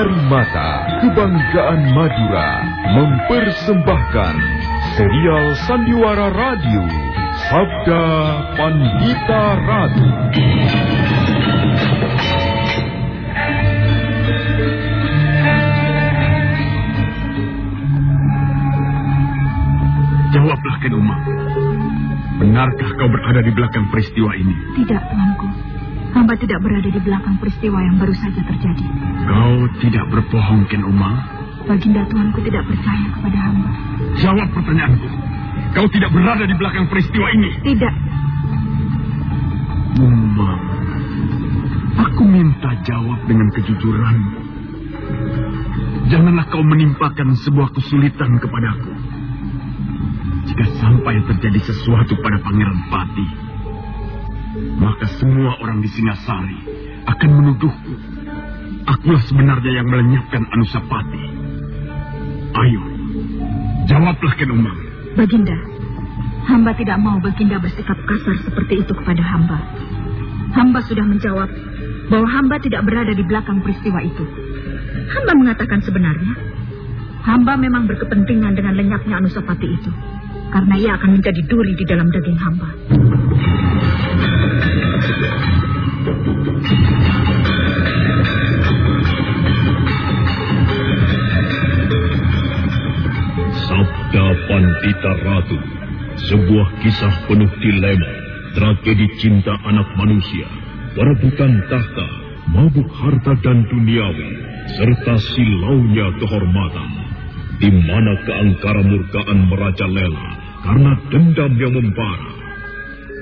23 Karimata, Kebanggaan Madura, mempersembahkan serial Sandiwara Radio, Sabda Pandita Ratu. Jawablah, Ken Umang. Benarkah kau berada di belakang peristiwa ini? Tidak, tuanku. Hamba tidak berada di belakang peristiwa yang baru saja terjadi. Kau tidak berbohong, Ken Umang? Baginda tuanku tidak percaya kepada hamba. Jawab pertanyaanku. Kau tidak berada di belakang peristiwa ini? Tidak. Umang, aku minta jawab dengan kejujuran. Janganlah kau menimpakan sebuah kesulitan kepadaku. Jika sampai terjadi sesuatu pada Pangeran Pati, maka semua orang di Singasari akan menuduhku. Akulah sebenarnya yang melenyapkan Anusapati. Ayo, jawablah Ken Umang. Baginda, hamba tidak mau Baginda bersikap kasar seperti itu kepada hamba. Hamba sudah menjawab bahwa hamba tidak berada di belakang peristiwa itu. Hamba mengatakan sebenarnya, hamba memang berkepentingan dengan lenyapnya Anusapati itu. Karena ia akan menjadi duri di dalam daging hamba. Sabda Pandita Ratu, sebuah kisah penuh dilema, tragedi cinta anak manusia, perebutan tahta, mabuk harta dan duniawi, serta silaunya kehormatan, di mana keangkara murkaan merajalela karena dendam yang membara.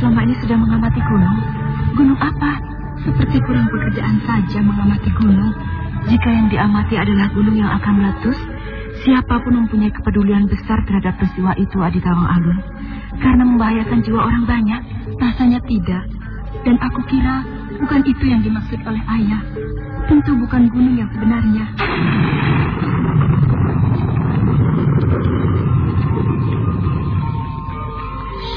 Selama ini sudah mengamati gunung? Gunung apa? Seperti kurang pekerjaan saja mengamati gunung. Jika yang diamati adalah gunung yang akan meletus, siapa pun mempunyai kepedulian besar terhadap peristiwa itu Adi Tawang Alun. Karena membahayakan jiwa orang banyak, rasanya tidak. Dan aku kira bukan itu yang dimaksud oleh ayah. Tentu bukan gunung yang sebenarnya.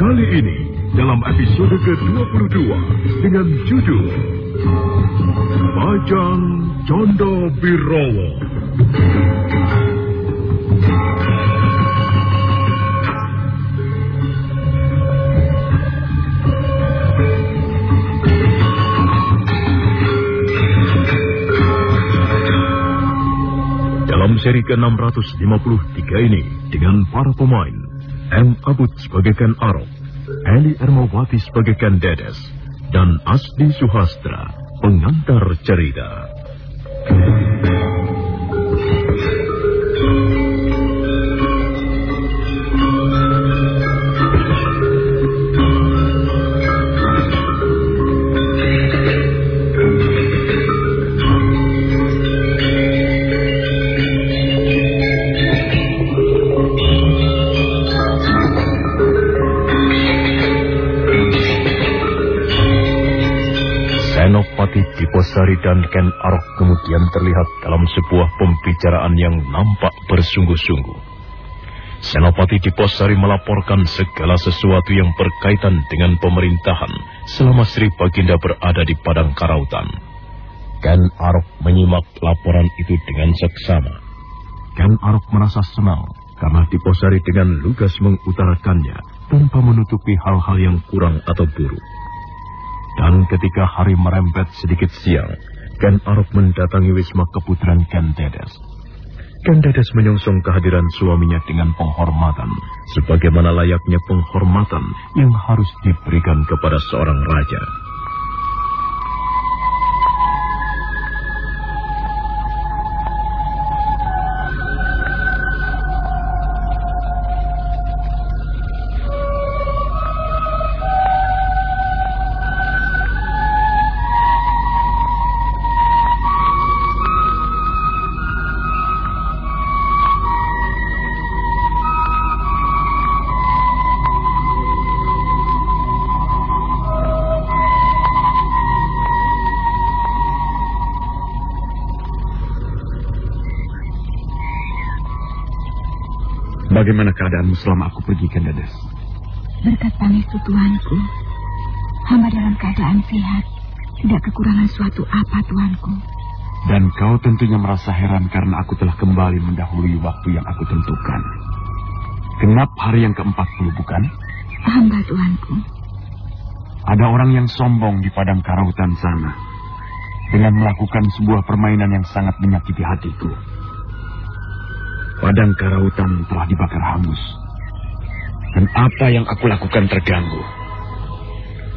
Kali ini dalam episode ke-22 dengan judul Bajang Condo Birowo. Dalam seri ke-653 ini dengan para pemain M. Abud sebagai Ken Arok, Eli Ermawati sebagai Ken Dedes, dan Asdi Suhastra, pengantar cerita. Senopati Diposari dan Ken Arok kemudian terlihat dalam sebuah pembicaraan yang nampak bersungguh-sungguh. Senopati Diposari melaporkan segala sesuatu yang berkaitan dengan pemerintahan selama Sri Baginda berada di Padang Karautan. Ken Arok menyimak laporan itu dengan seksama. Ken Arok merasa senang karena Tiposari dengan lugas mengutarakannya tanpa menutupi hal-hal yang kurang atau buruk. Dan ketika hari merembet sedikit siang, Ken Arok mendatangi Wisma Keputran Ken Dedes. Ken Dedes menyongsong kehadiran suaminya dengan penghormatan, sebagaimana layaknya penghormatan yang harus diberikan kepada seorang raja. Bagaimana keadaanmu selama aku pergi, Kandadas? Berkat pangestu Tuanku, hamba dalam keadaan sehat, tidak kekurangan suatu apa Tuanku. Dan kau tentunya merasa heran karena aku telah kembali mendahului waktu yang aku tentukan. Genap hari yang ke-40, bukan? Hamba Tuanku. Ada orang yang sombong di padang karautan sana. Dengan melakukan sebuah permainan yang sangat menyakiti hatiku. Padang karautan telah dibakar hangus. Dan apa yang aku lakukan terganggu.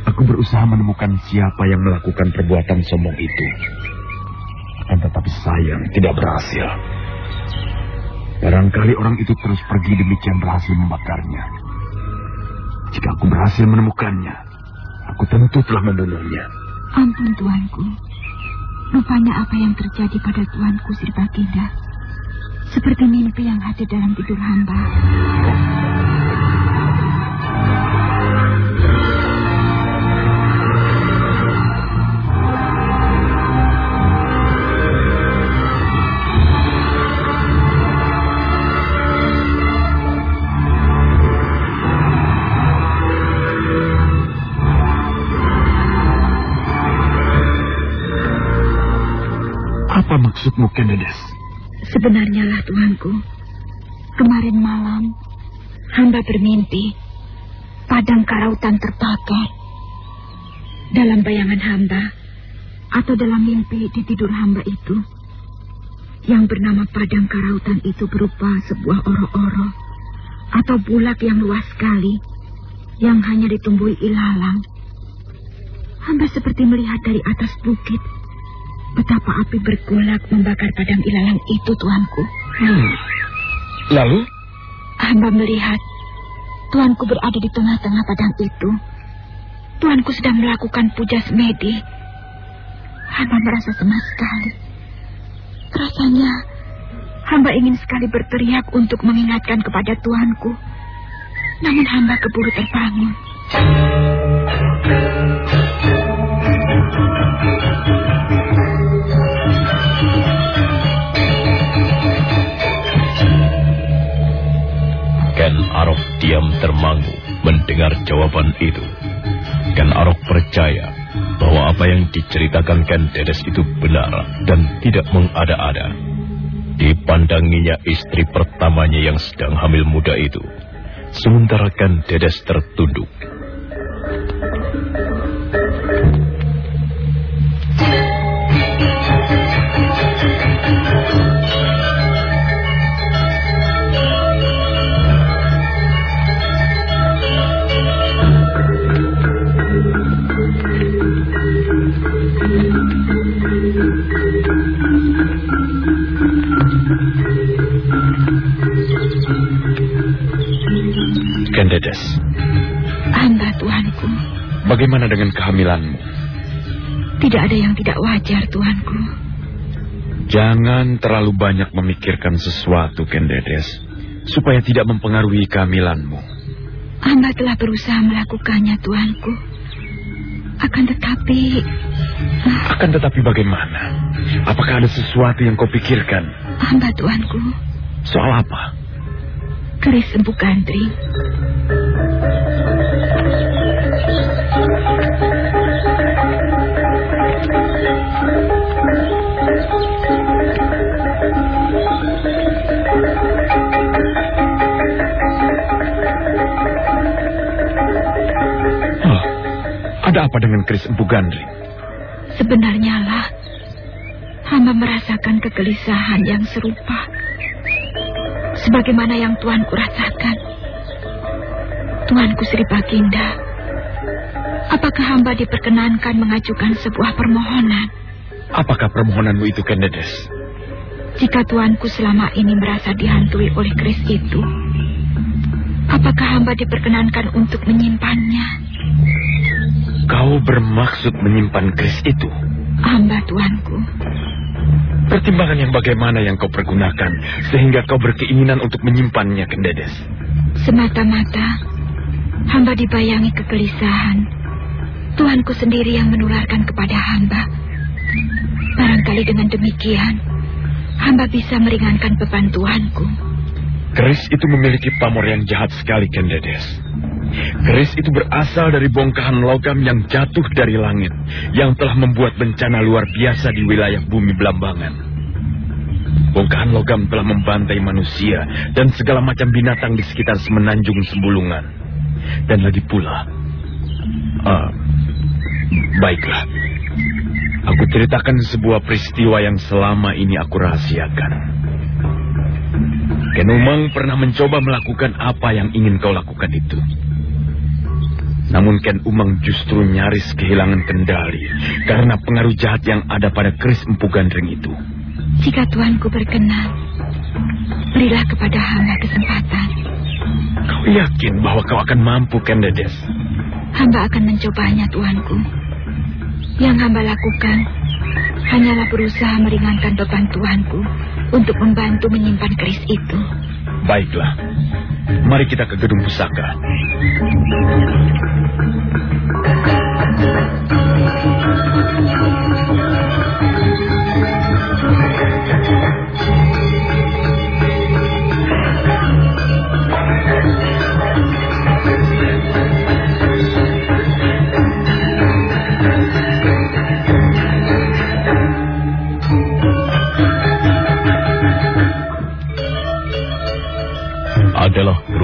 Aku berusaha menemukan siapa yang melakukan perbuatan sombong itu. Akan tetapi sayang tidak berhasil. Barangkali orang itu terus pergi demikian berhasil membakarnya. Jika aku berhasil menemukannya, aku tentu telah membunuhnya. Ampun Tuanku. Rupanya apa yang terjadi pada Tuanku Sri Baginda seperti mimpi yang hadir dalam tidur hamba. Apa maksudmu, Kendedes? Sebenarnya lah Tuanku, kemarin malam hamba bermimpi padang karautan terbakar. Dalam bayangan hamba atau dalam mimpi di tidur hamba itu, yang bernama padang karautan itu berupa sebuah oro-oro atau bulak yang luas sekali yang hanya ditumbuhi ilalang. Hamba seperti melihat dari atas bukit Betapa api bergolak membakar padang ilalang itu, tuanku. Hmm. Lalu? Hamba melihat tuanku berada di tengah-tengah padang itu. Tuanku sedang melakukan puja semedi. Hamba merasa cemas sekali. Rasanya hamba ingin sekali berteriak untuk mengingatkan kepada tuanku. Namun hamba keburu terbangun. Diam termangu mendengar jawaban itu. Ken Arok percaya bahwa apa yang diceritakan Ken Dedes itu benar dan tidak mengada-ada. Dipandanginya istri pertamanya yang sedang hamil muda itu. Sementara Ken Dedes tertunduk. Bagaimana dengan kehamilanmu? tidak ada yang tidak wajar tuanku. Jangan terlalu banyak memikirkan sesuatu, Ken Dedes, supaya tidak mempengaruhi kehamilanmu. Hamba telah berusaha melakukannya tuanku. Akan tetapi, Akan tetapi bagaimana? Apakah ada sesuatu yang kau pikirkan? hamba tuanku, Soal apa? keris empu gandring. Ada apa dengan Kris Empu Gandring? Sebenarnya lah, hamba merasakan kegelisahan yang serupa. Sebagaimana yang Tuanku rasakan. Tuanku Sri Baginda, apakah hamba diperkenankan mengajukan sebuah permohonan? Apakah permohonanmu itu, Kendedes? Jika Tuanku selama ini merasa dihantui oleh keris itu, apakah hamba diperkenankan untuk menyimpannya? Kau bermaksud menyimpan keris itu? Hamba Tuanku. Pertimbangan yang bagaimana yang kau pergunakan sehingga kau berkeinginan untuk menyimpannya, Kendedes? Semata-mata hamba dibayangi kegelisahan. Tuanku sendiri yang menularkan kepada hamba. Barangkali dengan demikian, hamba bisa meringankan beban Tuanku. Keris itu memiliki pamor yang jahat sekali, Kendedes. Keris itu berasal dari bongkahan logam yang jatuh dari langit, yang telah membuat bencana luar biasa di wilayah bumi Belambangan. Bongkahan logam telah membantai manusia dan segala macam binatang di sekitar semenanjung Sembulungan. Dan lagi pula, uh, baiklah, aku ceritakan sebuah peristiwa yang selama ini aku rahasiakan. Ken Umang pernah mencoba melakukan apa yang ingin kau lakukan itu. Namun Ken Umang justru nyaris kehilangan kendali karena pengaruh jahat yang ada pada keris empu gandring itu. Jika Tuanku berkenan, berilah kepada hamba kesempatan. Kau yakin bahwa kau akan mampu, Ken Dedes? Hamba akan mencobanya, Tuanku. Yang hamba lakukan hanyalah berusaha meringankan beban Tuanku untuk membantu menyimpan keris itu. Baiklah, mari kita ke gedung pusaka. adalah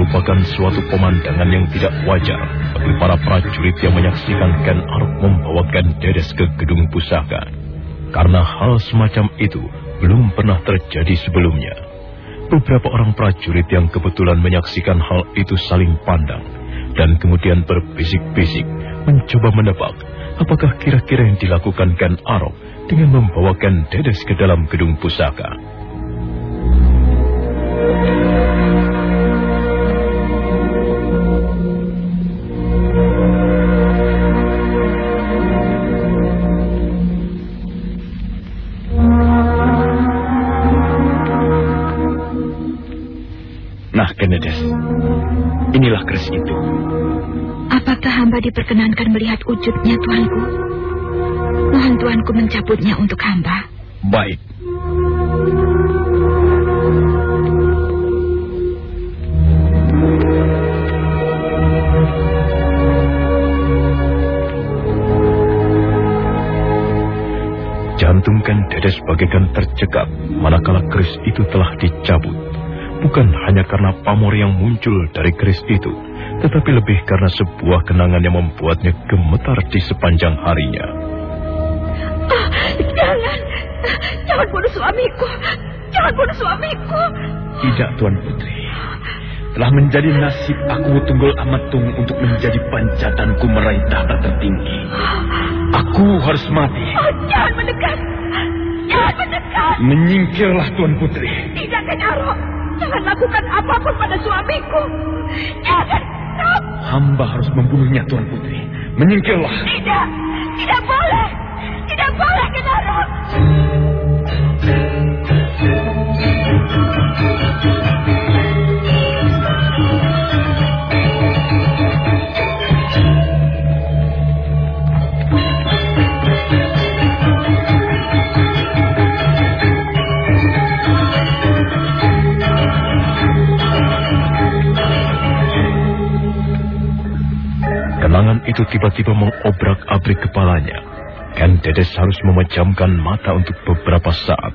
merupakan suatu pemandangan yang tidak wajar bagi para prajurit yang menyaksikan Ken Arok membawakan Dedes ke gedung pusaka. Karena hal semacam itu belum pernah terjadi sebelumnya. Beberapa orang prajurit yang kebetulan menyaksikan hal itu saling pandang dan kemudian berbisik-bisik mencoba menebak apakah kira-kira yang dilakukan Ken Arok dengan membawakan Dedes ke dalam gedung pusaka. Diperkenankan melihat wujudnya, Tuanku? Mohon Tuanku mencabutnya untuk hamba. Baik. Jantung Ken Dedes bagaikan tercekat manakala keris itu telah dicabut. Bukan hanya karena pamor yang muncul dari keris itu, tetapi lebih karena sebuah kenangan yang membuatnya gemetar di sepanjang harinya. Oh, jangan, jangan bunuh suamiku, jangan bunuh suamiku. Tidak, Tuan Putri. Telah menjadi nasib aku Tunggul Amatung untuk menjadi pancatanku meraih tahta tertinggi. Aku harus mati. Oh, jangan mendekat, jangan mendekat. Menyingkirlah, Tuan Putri. Tidak, Kenaro. Jangan lakukan apa pun pada suamiku. Jangan. Hamba harus membunuhnya, Tuan Putri. Menyingkirlah. Tidak, tidak boleh. Tidak boleh, Kenaro. Itu tiba-tiba mengobrak-abrik kepalanya. Ken Dedes harus memejamkan mata untuk beberapa saat.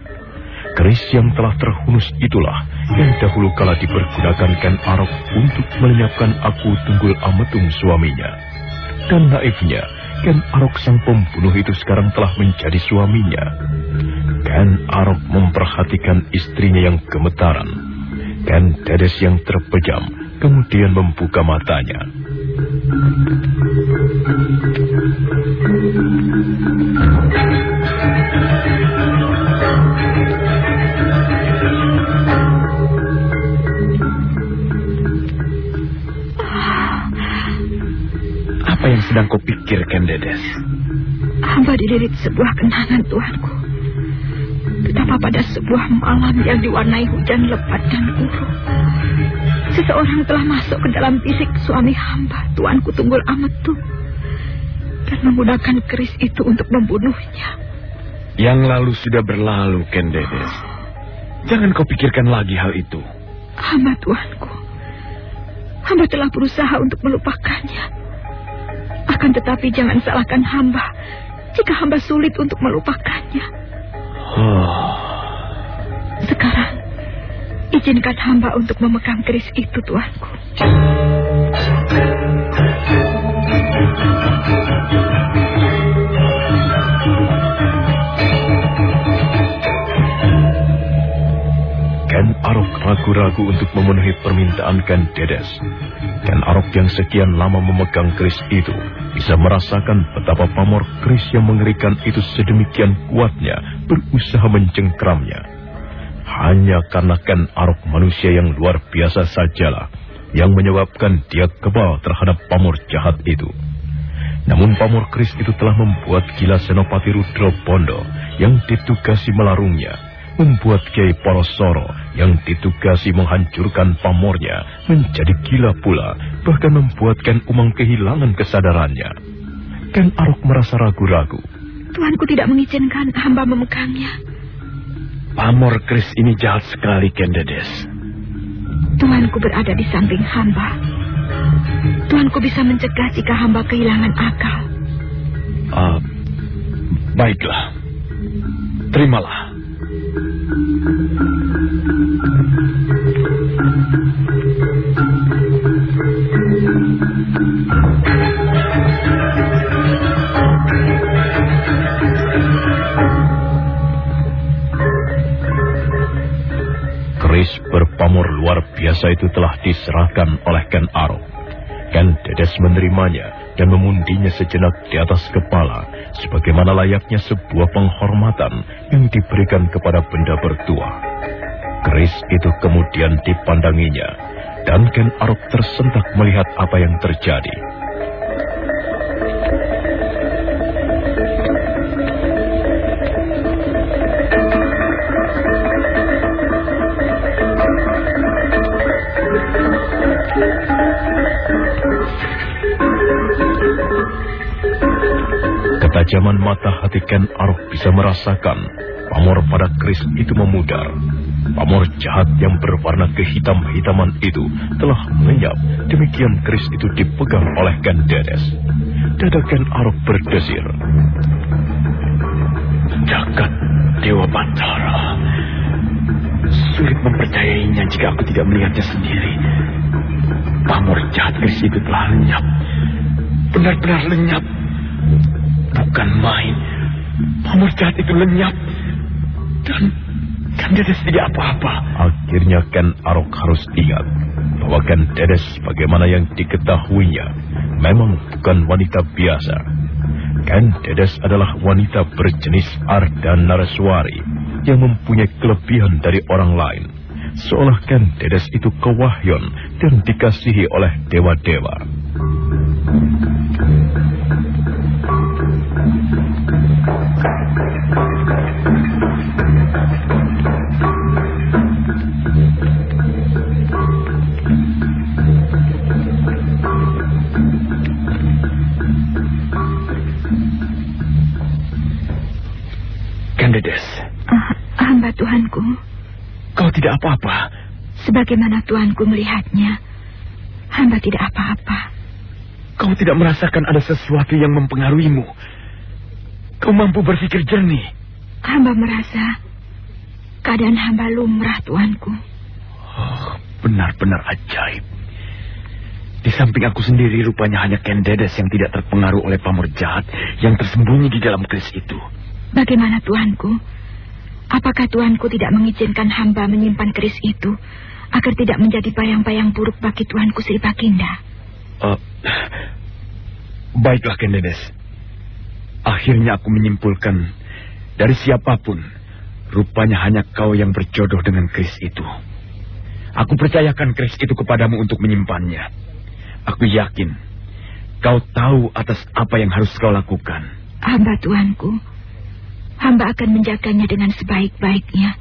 Keris yang telah terhunus itulah yang dahulu kala dipergunakan Ken Arok untuk melenyapkan aku tunggul ametung suaminya. Dan naifnya, Ken Arok sang pembunuh itu sekarang telah menjadi suaminya. Ken Arok memperhatikan istrinya yang gemetaran. Ken Dedes yang terpejam kemudian membuka matanya. Apa yang sedang kau pikirkan, Dedes? Hamba dililit sebuah kenangan Tuanku. Betapa pada sebuah malam yang diwarnai hujan lebat dan buruk. Seseorang telah masuk ke dalam fisik suami hamba, Tuanku Tunggul Ametu. Dan menggunakan keris itu untuk membunuhnya. Yang lalu sudah berlalu, Ken Dedes. Jangan kau pikirkan lagi hal itu. Hamba Tuanku. Hamba telah berusaha untuk melupakannya. Akan tetapi jangan salahkan hamba jika hamba sulit untuk melupakannya. Oh. Izinkan hamba untuk memegang keris itu, Tuanku. Ken Arok ragu-ragu untuk memenuhi permintaan Ken Dedes. Ken Arok yang sekian lama memegang keris itu bisa merasakan betapa pamor keris yang mengerikan itu sedemikian kuatnya berusaha mencengkramnya. Hanya karena Ken Arok manusia yang luar biasa sajalah yang menyebabkan dia kebal terhadap pamor jahat itu. Namun pamor keris itu telah membuat gila Senopati Rudro Bondo yang ditugasi melarungnya membuat Kiai Porosoro yang ditugasi menghancurkan pamornya menjadi gila pula, bahkan membuatkan Umang kehilangan kesadarannya. Ken Arok merasa ragu-ragu. Tuanku tidak mengizinkan hamba memegangnya. Pamor Kris ini jahat sekali, Ken Dedes. Tuanku berada di samping hamba. Tuanku bisa mencegah jika hamba kehilangan akal. Uh, baiklah. Terimalah. Berpamor luar biasa itu telah diserahkan oleh Ken Arok. Ken Dedes menerimanya dan memundinya sejenak di atas kepala, sebagaimana layaknya sebuah penghormatan yang diberikan kepada benda bertuah. Keris itu kemudian dipandanginya, dan Ken Arok tersentak melihat apa yang terjadi. Ketajaman mata hati Ken Arok bisa merasakan pamor pada keris itu memudar. Pamor jahat yang berwarna kehitam-hitaman itu telah lenyap. Demikian keris itu dipegang oleh Ken Dedes. Dada Ken Arok berdesir. Jagat Dewa Batara. Sulit mempercayainya jika aku tidak melihatnya sendiri. Pamor jahat keris itu telah lenyap. Benar-benar lenyap. Bukan main. Pamor jahat itu lenyap. Dan kan Dedes tidak apa-apa. Akhirnya Ken Arok harus ingat bahwa Ken Dedes bagaimana yang diketahuinya memang bukan wanita biasa. Ken Dedes adalah wanita berjenis Arda Nareswari yang mempunyai kelebihan dari orang lain. Seolah Ken Dedes itu kewahyon dan dikasihi oleh dewa-dewa. Dedes, Ah, hamba Tuanku, kau tidak apa-apa. sebagaimana Tuanku melihatnya, hamba tidak apa-apa. Kau tidak merasakan ada sesuatu yang mempengaruhimu. Kau mampu berpikir jernih. Hamba merasa keadaan hamba lumrah, Tuanku. Oh, benar-benar ajaib. Di samping aku sendiri rupanya hanya Ken Dedes yang tidak terpengaruh oleh pamor jahat yang tersembunyi di dalam keris itu. Bagaimana tuanku? Apakah tuanku tidak mengizinkan hamba menyimpan keris itu agar tidak menjadi bayang-bayang buruk bagi tuanku Sri Baginda? Uh, baiklah Ken Dedes. Akhirnya aku menyimpulkan dari siapa pun rupanya hanya kau yang berjodoh dengan keris itu. Aku percayakan keris itu kepadamu untuk menyimpannya. Aku yakin kau tahu atas apa yang harus kau lakukan. Hamba tuanku, hamba akan menjaganya dengan sebaik-baiknya.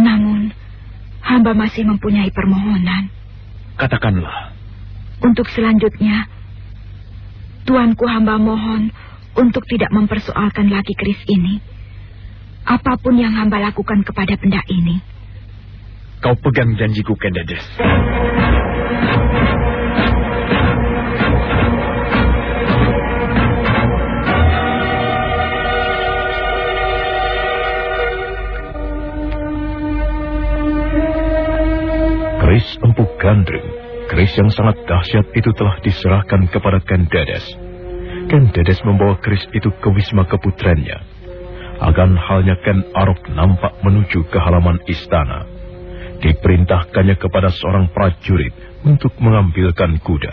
Namun, hamba masih mempunyai permohonan. Katakanlah. Untuk selanjutnya, tuanku hamba mohon untuk tidak mempersoalkan lagi keris ini. Apa pun yang hamba lakukan kepada benda ini. Kau pegang janjiku, Kendades. Empuk gandring, keris yang sangat dahsyat itu telah diserahkan kepada Ken Dedes. Ken Dedes membawa keris itu ke Wisma Keputrennya. Agan halnya Ken Arok nampak menuju ke halaman istana. Diperintahkannya kepada seorang prajurit untuk mengambilkan kuda.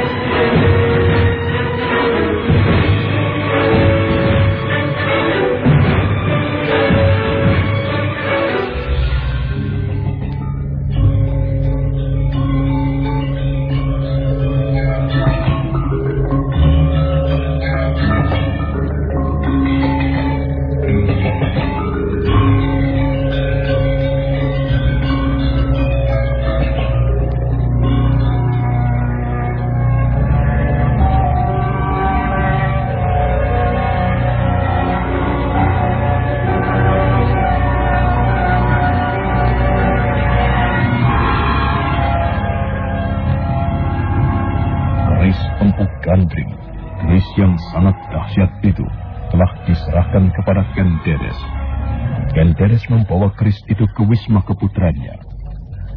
Membawa keris itu ke wisma keputranya.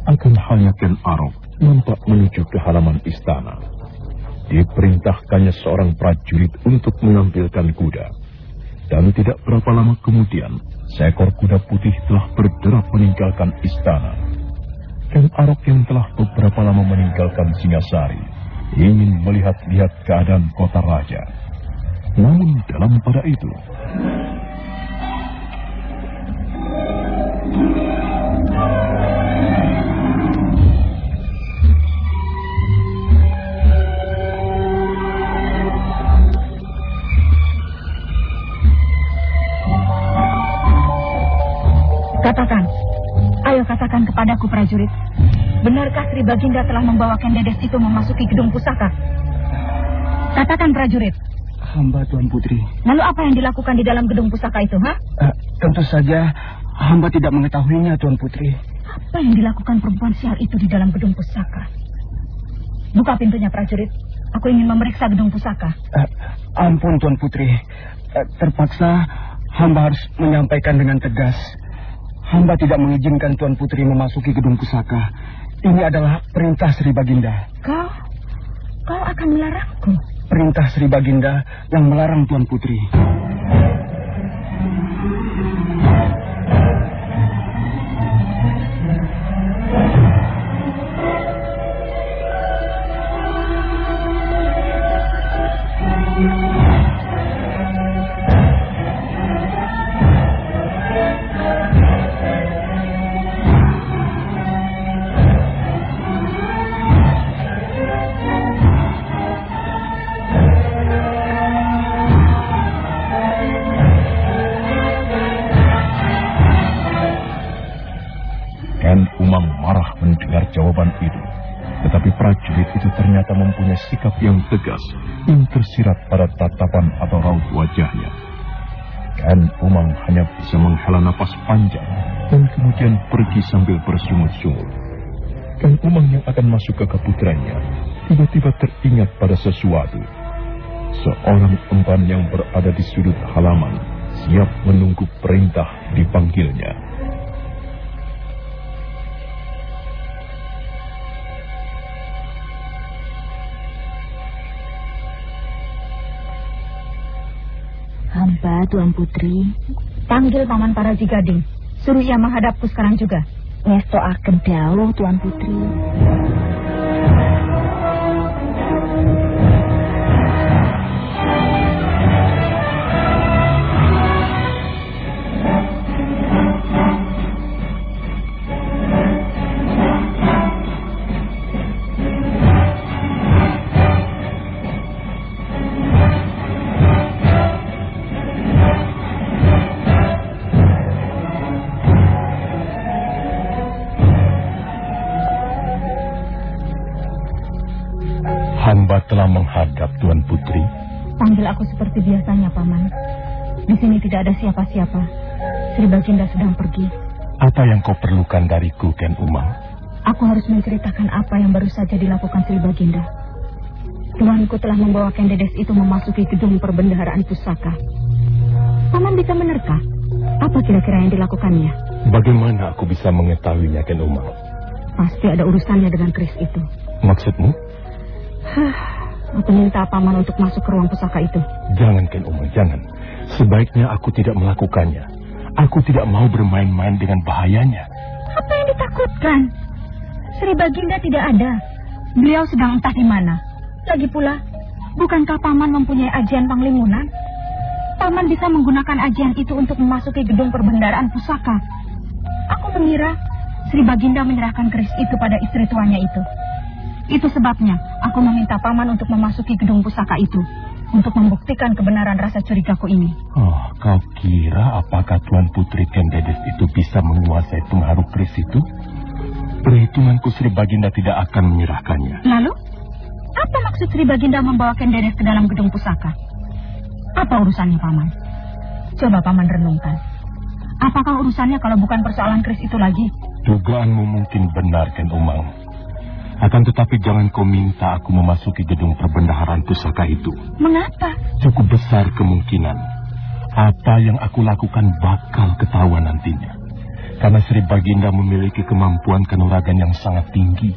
Akan halnya Ken Arok nampak menuju ke halaman istana. Diperintahkannya seorang prajurit untuk mengambilkan kuda. Dan tidak berapa lama kemudian, seekor kuda putih telah berderap meninggalkan istana. Ken Arok yang telah beberapa lama meninggalkan Singasari, ingin melihat-lihat keadaan kota raja. Namun dalam pada itu, prajurit, benarkah Sri Baginda telah membawa Kendedes itu memasuki gedung pusaka? Katakan prajurit. Hamba Tuan Putri. Lalu apa yang dilakukan di dalam gedung pusaka itu, ha? Uh, tentu saja hamba tidak mengetahuinya, Tuan Putri. Apa yang dilakukan perempuan sial itu di dalam gedung pusaka? Buka pintunya, prajurit. Aku ingin memeriksa gedung pusaka. Uh, ampun, Tuan Putri. Uh, terpaksa hamba harus menyampaikan dengan tegas. Hamba tidak mengizinkan Tuan Putri memasuki gedung pusaka. Ini adalah perintah Sri Baginda. Kau, kau akan melarangku? Perintah Sri Baginda yang melarang Tuan Putri. Sikap yang tegas yang tersirat pada tatapan atau raut wajahnya. Dan Umang hanya bisa menghela napas panjang dan kemudian pergi sambil bersungut-sungut. Dan Umang yang akan masuk ke keputranya tiba-tiba teringat pada sesuatu. Seorang empan yang berada di sudut halaman siap menunggu perintah dipanggilnya. Hamba, Tuan Putri. Panggil Paman para Jigading. Suruh ia menghadapku sekarang juga. Ngesto akan Tuan Putri. Telah menghadap Tuan Putri. Panggil aku seperti biasanya, Paman. Di sini tidak ada siapa-siapa. Sri Baginda sedang pergi. Apa yang kau perlukan dariku, Ken Umang? Aku harus menceritakan apa yang baru saja dilakukan Sri Baginda. Tuanku telah membawa Kendedes itu memasuki gedung perbendaharaan pusaka. Paman bisa menerka? Apa kira-kira yang dilakukannya? Bagaimana aku bisa mengetahuinya, Ken Umang? Pasti ada urusannya dengan keris itu. Maksudmu? Aku minta Paman untuk masuk ke ruang pusaka itu. Jangan, Ken Umang, jangan. Sebaiknya aku tidak melakukannya. Aku tidak mau bermain-main dengan bahayanya. Apa yang ditakutkan? Sri Baginda tidak ada. Beliau sedang entah di mana. Lagi pula, bukankah Paman mempunyai ajian panglimunan? Paman bisa menggunakan ajian itu untuk memasuki gedung perbendaraan pusaka. Aku mengira Sri Baginda menyerahkan keris itu pada istri tuanya itu. Itu sebabnya aku meminta Paman untuk memasuki gedung pusaka itu. Untuk membuktikan kebenaran rasa curigaku ini. Oh, kau kira apakah Tuan Putri Kendedes itu bisa menguasai pengaruh keris itu? Perhitunganku Sri Baginda tidak akan menyerahkannya. Lalu, apa maksud Sri Baginda membawa Kendedes ke dalam gedung pusaka? Apa urusannya, Paman? Coba Paman renungkan. Apakah urusannya kalau bukan persoalan keris itu lagi? Dugaanmu mungkin benar, Ken Umang. Akan tetapi jangan kau minta aku memasuki gedung perbendaharaan pusaka itu. Mengapa? Cukup besar kemungkinan apa yang aku lakukan bakal ketahuan nantinya. Karena Sri Baginda memiliki kemampuan kanuragan yang sangat tinggi.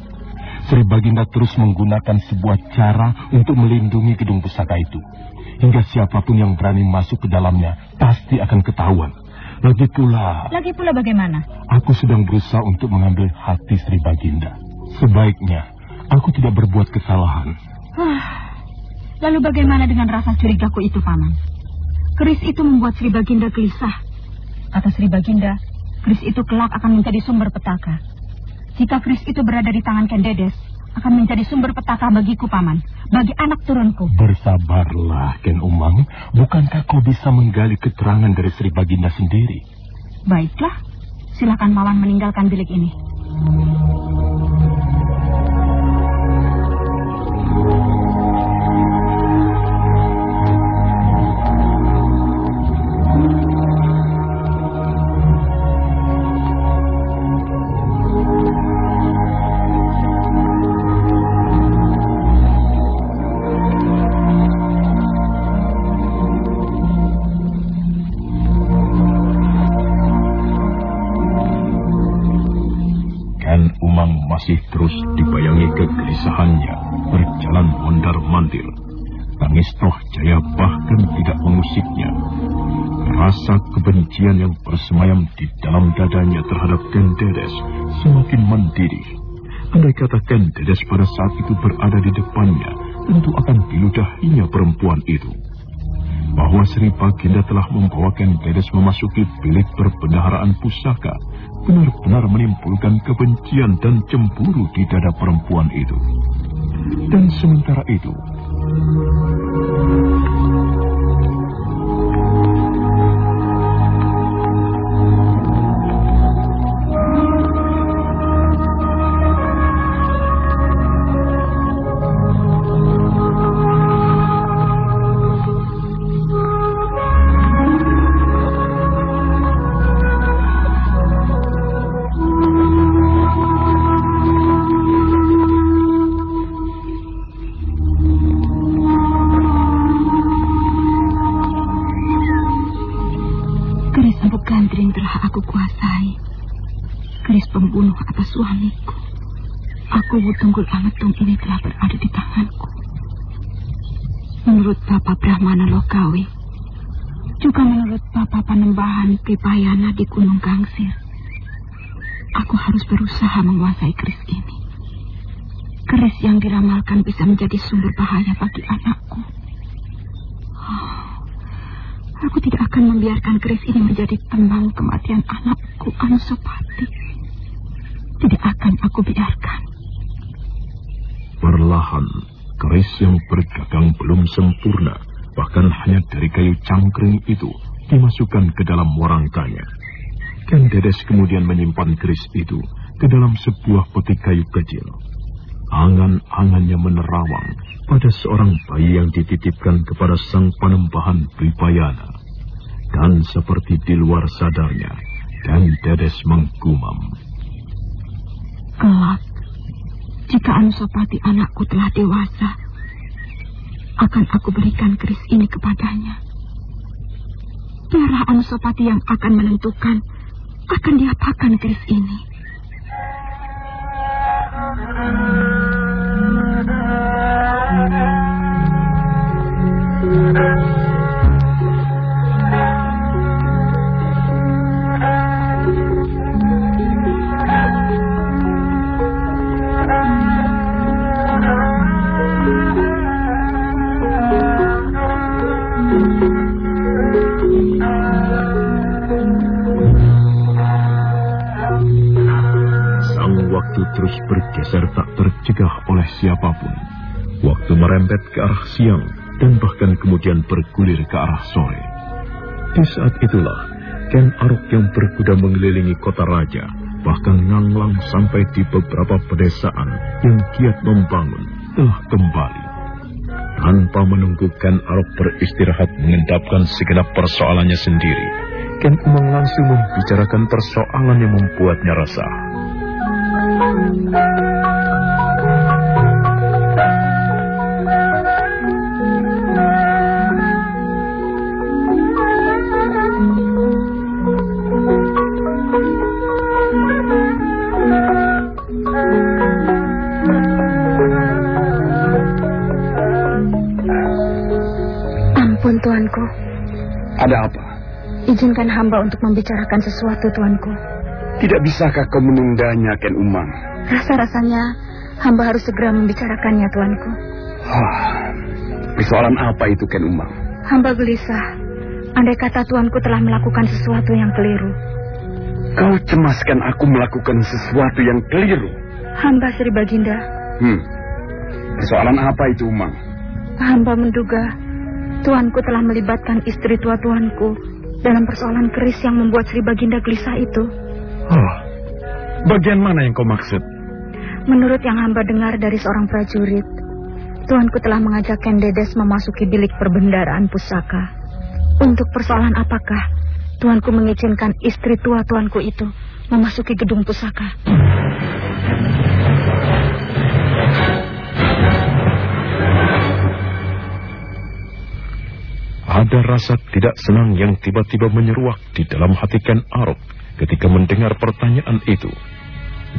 Sri Baginda terus menggunakan sebuah cara untuk melindungi gedung pusaka itu. Hingga siapa pun yang berani masuk ke dalamnya pasti akan ketahuan. Lagi pula... Lagi pula bagaimana? Aku sedang berusaha untuk mengambil hati Sri Baginda. Sebaiknya aku tidak berbuat kesalahan. Lalu bagaimana dengan rasa curigaku itu, Paman? Keris itu membuat Sri Baginda gelisah. Kata Sri Baginda, keris itu kelak akan menjadi sumber petaka. Jika keris itu berada di tangan Kendedes, akan menjadi sumber petaka bagiku, Paman. Bagi anak turunku. Bersabarlah, Ken Umang. Bukankah kau bisa menggali keterangan dari Sri Baginda sendiri? Baiklah, silakan Paman meninggalkan bilik ini. Dedes pada saat itu berada di depannya, tentu akan diludahinya perempuan itu. Bahwa Sri Baginda telah membawa Ken Dedes memasuki bilik perbendaharaan pusaka, benar-benar menimbulkan kebencian dan cemburu di dada perempuan itu. Dan sementara itu, menjadi sumber bahaya bagi anakku. Oh, aku tidak akan membiarkan keris ini menjadi tembang kematian anakku Anusopati. Tidak akan aku biarkan. Perlahan, keris yang bergagang belum sempurna bahkan hanya dari kayu cangkring itu dimasukkan ke dalam warangkanya. Ken Dedes kemudian menyimpan keris itu ke dalam sebuah peti kayu kecil. Angan-angannya menerawang pada seorang bayi yang dititipkan kepada sang panembahan Pripayana. Dan seperti di luar sadarnya, Ken Dedes menggumam. Kelak, jika Anusapati anakku telah dewasa, akan aku berikan keris ini kepadanya. Biarlah Anusapati yang akan menentukan akan diapakan keris ini. Siang dan bahkan kemudian bergulir ke arah sore. Di saat itulah, Ken Arok yang berkuda mengelilingi kota raja, bahkan nganglang sampai di beberapa pedesaan yang giat membangun, telah kembali. Tanpa menunggu Ken Arok beristirahat mengendapkan segenap persoalannya sendiri, Ken Umang langsung membicarakan persoalan yang membuatnya resah. Izinkan hamba untuk membicarakan sesuatu, Tuanku. Tidak bisakah kau menundanya, Ken Umang? Rasa-rasanya hamba harus segera membicarakannya, Tuanku. Wah, persoalan apa itu, Ken Umang? Hamba gelisah. Andai kata Tuanku telah melakukan sesuatu yang keliru. Kau cemaskan aku melakukan sesuatu yang keliru? Hamba Sri Baginda. Hmm, persoalan apa itu, Umang? Hamba menduga Tuanku telah melibatkan istri tua Tuanku dalam persoalan keris yang membuat Sri Baginda gelisah itu. Oh, bagian mana yang kau maksud? Menurut yang hamba dengar dari seorang prajurit, Tuanku telah mengajak Ken Dedes memasuki bilik perbendaraan pusaka. Untuk persoalan apakah Tuanku mengizinkan istri tua Tuanku itu memasuki gedung pusaka? Ada rasa tidak senang yang tiba-tiba menyeruak di dalam hati Ken Arok ketika mendengar pertanyaan itu.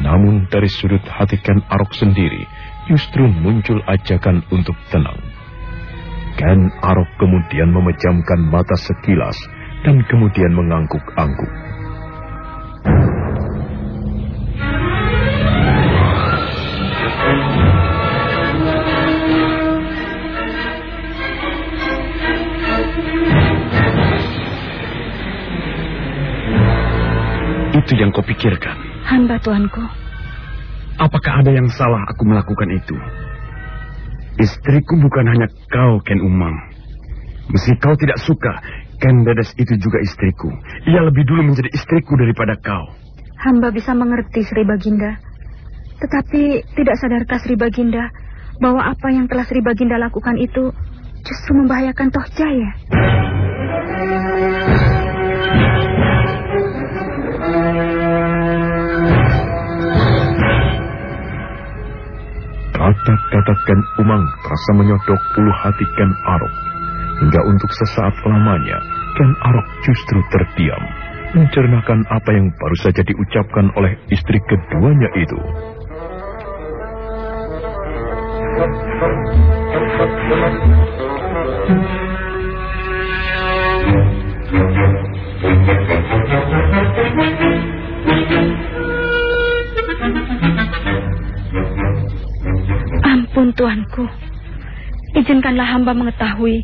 Namun dari sudut hati Ken Arok sendiri justru muncul ajakan untuk tenang. Ken Arok kemudian memejamkan mata sekilas dan kemudian mengangguk-angguk. Itu yang kau pikirkan? Hamba tuanku. Apakah ada yang salah aku melakukan itu? Istriku bukan hanya kau, Ken Umang. Meski kau tidak suka, Ken Dedes itu juga istriku. Ia lebih dulu menjadi istriku daripada kau. Hamba bisa mengerti, Sri Baginda. Tetapi tidak sadarkah Sri Baginda bahwa apa yang telah Sri Baginda lakukan itu justru membahayakan Toh Jaya? Kata-kata Ken Umang terasa menyodok ulu hati Ken Arok. Hingga untuk sesaat lamanya, Ken Arok justru terdiam. mencernakan apa yang baru saja diucapkan oleh istri keduanya itu. Tuanku, izinkanlah hamba mengetahui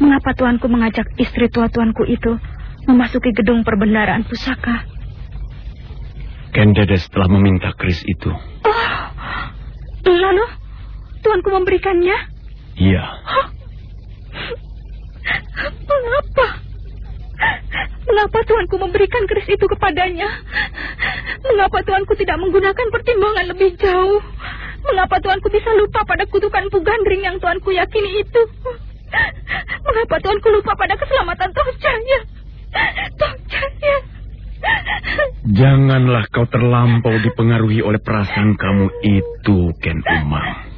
mengapa tuanku mengajak istri tua tuanku itu memasuki gedung perbendaraan pusaka. Kendedes telah meminta keris itu. Oh, lalu tuanku memberikannya? Iya. Mengapa? Mengapa tuanku memberikan keris itu kepadanya? Mengapa tuanku tidak menggunakan pertimbangan lebih jauh? Mengapa tuanku bisa lupa pada kutukan Pugandring yang tuanku yakini itu? Mengapa tuanku lupa pada keselamatan Tohjaya? Tohjaya. Janganlah kau terlampau dipengaruhi oleh perasaan kamu itu, Ken Umang.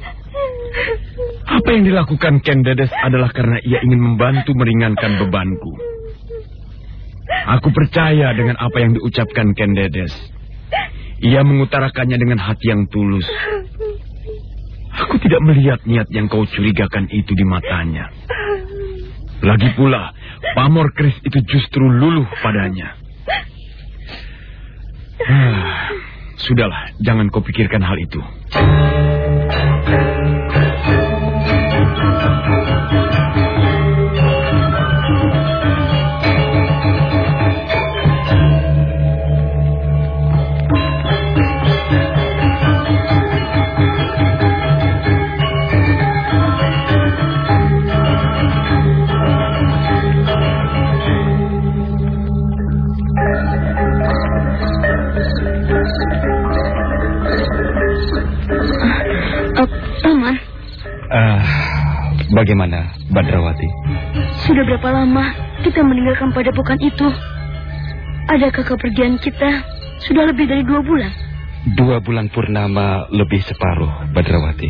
Apa yang dilakukan Ken Dedes adalah karena ia ingin membantu meringankan bebanku. Aku percaya dengan apa yang diucapkan Ken Dedes. Ia mengutarakannya dengan hati yang tulus. Tidak melihat niat yang kau curigakan itu di matanya. Lagi pula, pamor keris itu justru luluh padanya. Ah, sudahlah, jangan kau pikirkan hal itu. Bagaimana, Badrawati? Sudah berapa lama kita meninggalkan padepokan itu? Adakah kepergian kita sudah lebih dari dua bulan? Dua bulan purnama lebih separuh, Badrawati.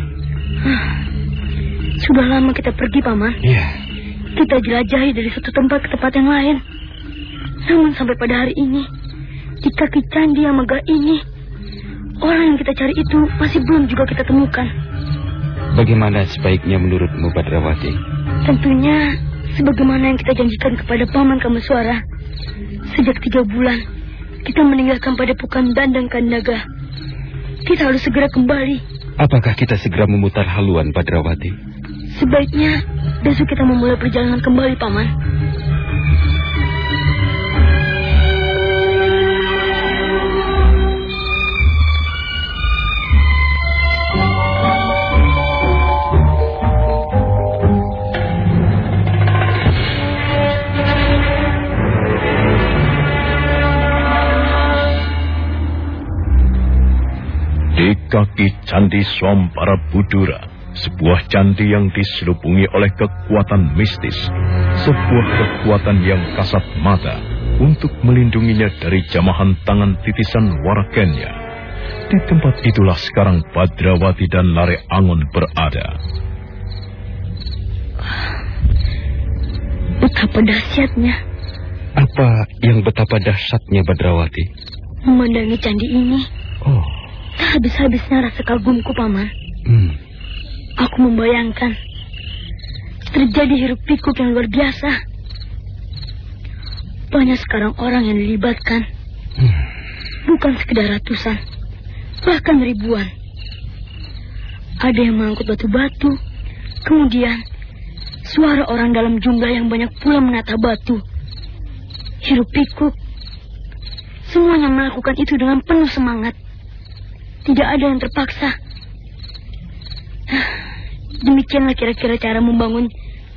Sudah lama kita pergi, Paman. Iya. Kita jelajahi dari satu tempat ke tempat yang lain. Namun sampai pada hari ini, di kaki candi yang megah ini, orang yang kita cari itu masih belum juga kita temukan. Bagaimana sebaiknya menurutmu, Badrawati? Tentunya sebagaimana yang kita janjikan kepada Paman kamu suara. Sejak tiga bulan, kita meninggalkan pada Pukan Dandang Kandaga. Kita harus segera kembali. Apakah kita segera memutar haluan, Badrawati? Sebaiknya besok kita memulai perjalanan kembali, Paman. Kaki Candi Swampara Budura, sebuah candi yang diselubungi oleh kekuatan mistis, sebuah kekuatan yang kasat mata untuk melindunginya dari jamahan tangan titisan warakennya. Di tempat itulah sekarang Badrawati dan Lare Angon berada. Betapa dahsyatnya. Apa yang betapa dahsyatnya Badrawati? Memandangi candi ini. Oh. Tak habis-habisnya rasa kagumku, Paman. Hmm. Aku membayangkan terjadi hiruk pikuk yang luar biasa. Banyak sekarang orang yang dilibatkan. Hmm. Bukan sekedar ratusan, bahkan ribuan. Ada yang mengangkut batu-batu, kemudian suara orang dalam jumlah yang banyak pula menata batu. Hiruk pikuk. Semuanya melakukan itu dengan penuh semangat. Tidak ada yang terpaksa. Demikianlah kira-kira cara membangun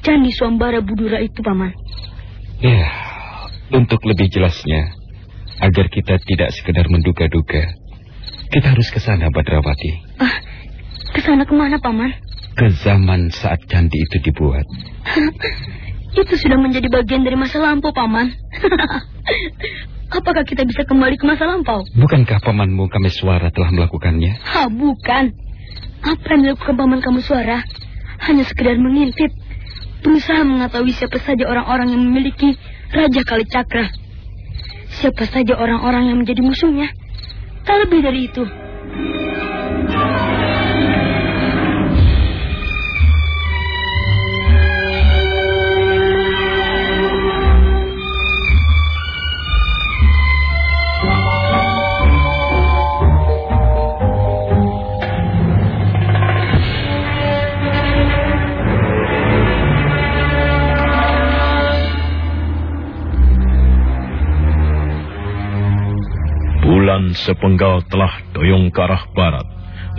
Candi Suambara Budura itu, Paman. Ya, untuk lebih jelasnya, agar kita tidak sekedar menduga-duga, kita harus ke sana, Badrawati. Ah, ke sana ke mana, Paman? Ke zaman saat candi itu dibuat. Itu sudah menjadi bagian dari masa lampau, Paman. Apakah kita bisa kembali ke masa lampau? Bukankah pamanmu kami suara telah melakukannya? Ha, bukan. Apa yang dilakukan paman kamu suara? Hanya sekedar mengintip. Berusaha mengetahui siapa saja orang-orang yang memiliki Raja Kali Cakra. siapa saja orang-orang yang menjadi musuhnya. Tak lebih dari itu. Sepenggal telah doyong ke arah barat,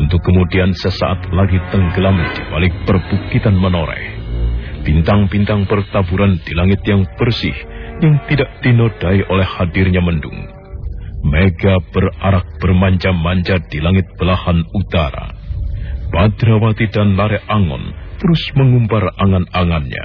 untuk kemudian sesaat lagi tenggelam di balik perbukitan menoreh. Bintang-bintang bertaburan di langit yang bersih, yang tidak dinodai oleh hadirnya mendung. Mega berarak bermanja-manja di langit belahan utara. Badrawati dan Lare Angon terus mengumbar angan-angannya.